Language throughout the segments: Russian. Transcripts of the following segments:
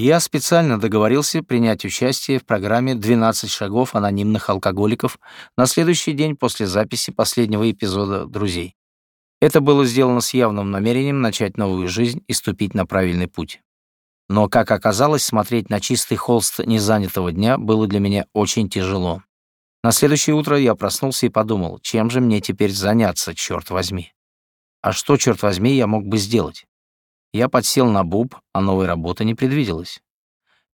Я специально договорился принять участие в программе «12 шагов анонимных алкоголиков» на следующий день после записи последнего эпизода «Друзей». Это было сделано с явным намерением начать новую жизнь и ступить на правильный путь. Но, как оказалось, смотреть на чистый холст незанятого дня было для меня очень тяжело. На следующее утро я проснулся и подумал, чем же мне теперь заняться, черт возьми. А что, черт возьми, я мог бы сделать? Я подсел на буб, а новой работы не предвиделось.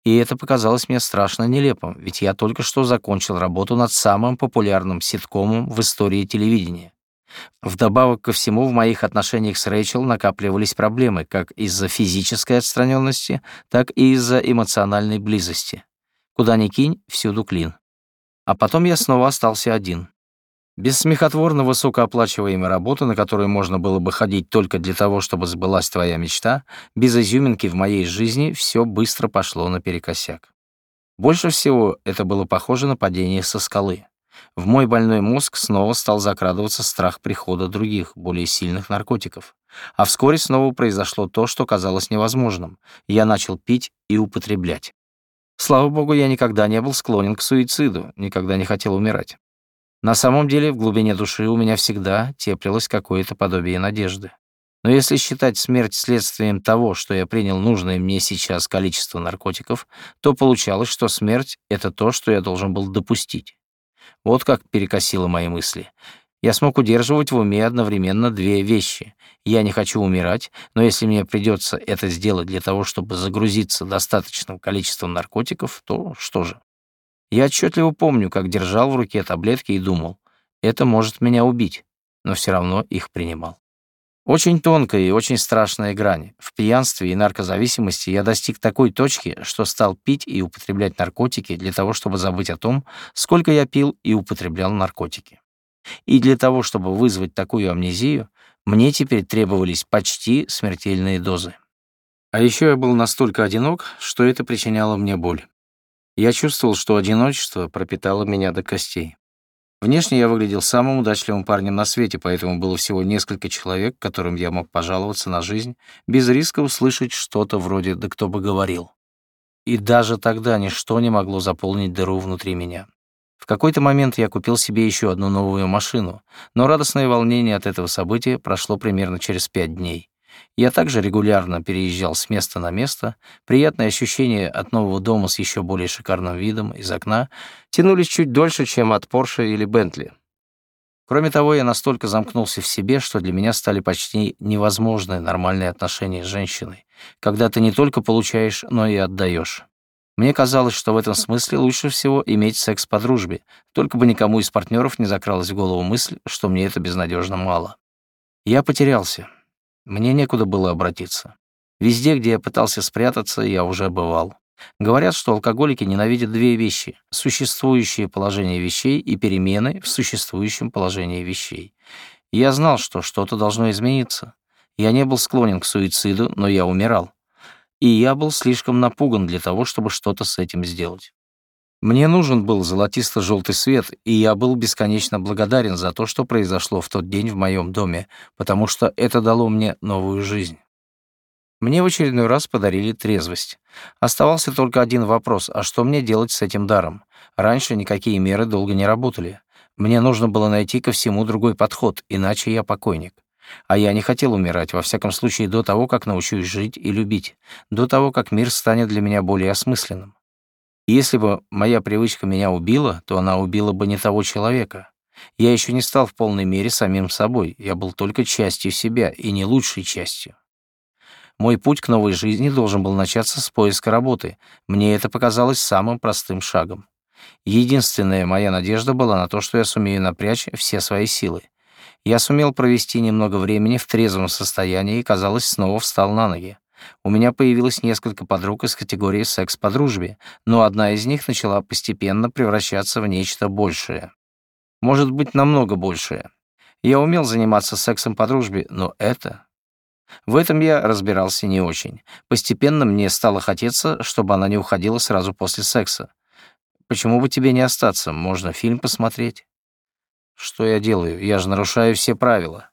И это показалось мне страшно нелепым, ведь я только что закончил работу над самым популярным ситкомом в истории телевидения. Вдобавок ко всему, в моих отношениях с Рэйчел накапливались проблемы как из-за физической отстраненности, так и из-за эмоциональной близости. Куда ни кинь, всюду клин. А потом я снова остался один. Без смехотворно высокооплачиваемой работы, на которую можно было бы ходить только для того, чтобы сбылась твоя мечта, без изюминки в моей жизни все быстро пошло наперекосяк. Больше всего это было похоже на падение со скалы. В мой больной мозг снова стал закрадываться страх прихода других, более сильных наркотиков. А вскоре снова произошло то, что казалось невозможным. Я начал пить и употреблять. Слава богу, я никогда не был склонен к суициду, никогда не хотел умирать. На самом деле, в глубине души у меня всегда теплилось какое-то подобие надежды. Но если считать смерть следствием того, что я принял нужное мне сейчас количество наркотиков, то получалось, что смерть — это то, что я должен был допустить. Вот как перекосило мои мысли. Я смог удерживать в уме одновременно две вещи. Я не хочу умирать, но если мне придется это сделать для того, чтобы загрузиться достаточным количеством наркотиков, то что же? Я отчетливо помню, как держал в руке таблетки и думал, это может меня убить, но все равно их принимал. Очень тонкая и очень страшная грань. В пьянстве и наркозависимости я достиг такой точки, что стал пить и употреблять наркотики для того, чтобы забыть о том, сколько я пил и употреблял наркотики. И для того, чтобы вызвать такую амнезию, мне теперь требовались почти смертельные дозы. А еще я был настолько одинок, что это причиняло мне боль. Я чувствовал, что одиночество пропитало меня до костей. Внешне я выглядел самым удачливым парнем на свете, поэтому было всего несколько человек, которым я мог пожаловаться на жизнь, без риска услышать что-то вроде «да кто бы говорил». И даже тогда ничто не могло заполнить дыру внутри меня. В какой-то момент я купил себе еще одну новую машину, но радостное волнение от этого события прошло примерно через пять дней. Я также регулярно переезжал с места на место. Приятные ощущения от нового дома с еще более шикарным видом из окна тянулись чуть дольше, чем от Порше или Бентли. Кроме того, я настолько замкнулся в себе, что для меня стали почти невозможны нормальные отношения с женщиной, когда ты не только получаешь, но и отдаешь. Мне казалось, что в этом смысле лучше всего иметь секс по дружбе, только бы никому из партнеров не закралась в голову мысль, что мне это безнадежно мало. Я потерялся. Мне некуда было обратиться. Везде, где я пытался спрятаться, я уже бывал. Говорят, что алкоголики ненавидят две вещи — существующее положение вещей и перемены в существующем положении вещей. Я знал, что что-то должно измениться. Я не был склонен к суициду, но я умирал. И я был слишком напуган для того, чтобы что-то с этим сделать. Мне нужен был золотисто-желтый свет, и я был бесконечно благодарен за то, что произошло в тот день в моем доме, потому что это дало мне новую жизнь. Мне в очередной раз подарили трезвость. Оставался только один вопрос, а что мне делать с этим даром? Раньше никакие меры долго не работали. Мне нужно было найти ко всему другой подход, иначе я покойник. А я не хотел умирать, во всяком случае, до того, как научусь жить и любить, до того, как мир станет для меня более осмысленным. Если бы моя привычка меня убила, то она убила бы не того человека. Я еще не стал в полной мере самим собой, я был только частью себя и не лучшей частью. Мой путь к новой жизни должен был начаться с поиска работы. Мне это показалось самым простым шагом. Единственная моя надежда была на то, что я сумею напрячь все свои силы. Я сумел провести немного времени в трезвом состоянии и, казалось, снова встал на ноги. У меня появилось несколько подруг из категории секс по дружбе, но одна из них начала постепенно превращаться в нечто большее. Может быть, намного большее. Я умел заниматься сексом по дружбе, но это... В этом я разбирался не очень. Постепенно мне стало хотеться, чтобы она не уходила сразу после секса. Почему бы тебе не остаться? Можно фильм посмотреть. Что я делаю? Я же нарушаю все правила.